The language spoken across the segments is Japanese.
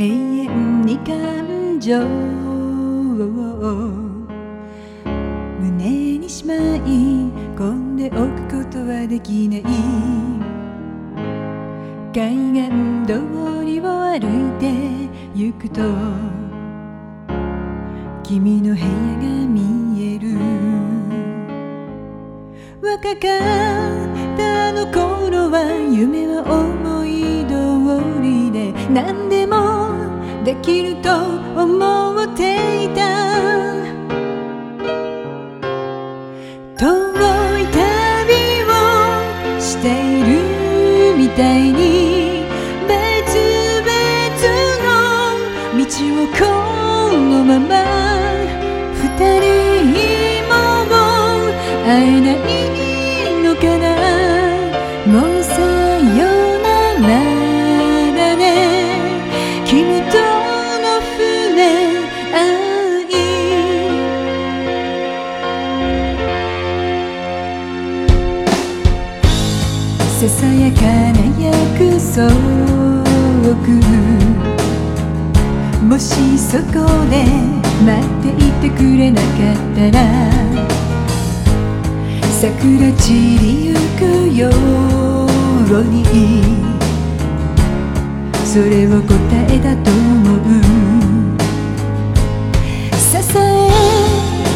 永遠に感情を胸にしまい込んでおくことはできない。海岸通りを歩いて行くと君の部屋が見える。若かきると思ってささやかな約束もしそこで待っていてくれなかったら桜散りゆくように。それを答えだと思う。支え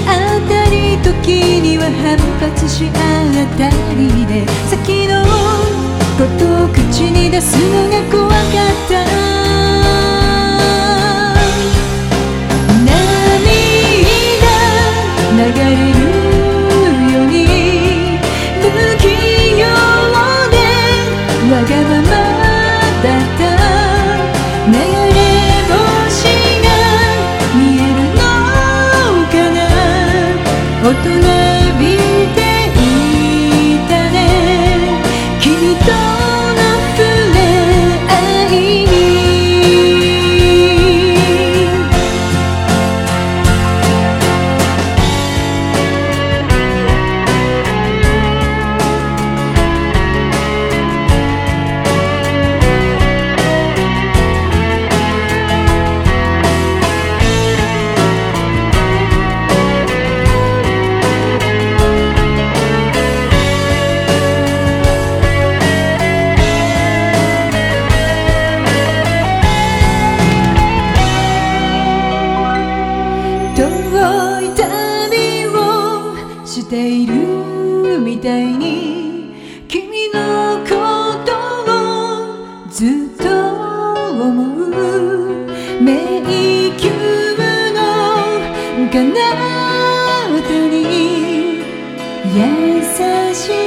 あったり時には反発しあったりで先すのが怖かった。涙流れるように。不器用でわがままだった。ているみたいに君のことをずっと思う。迷宮の彼方に優しい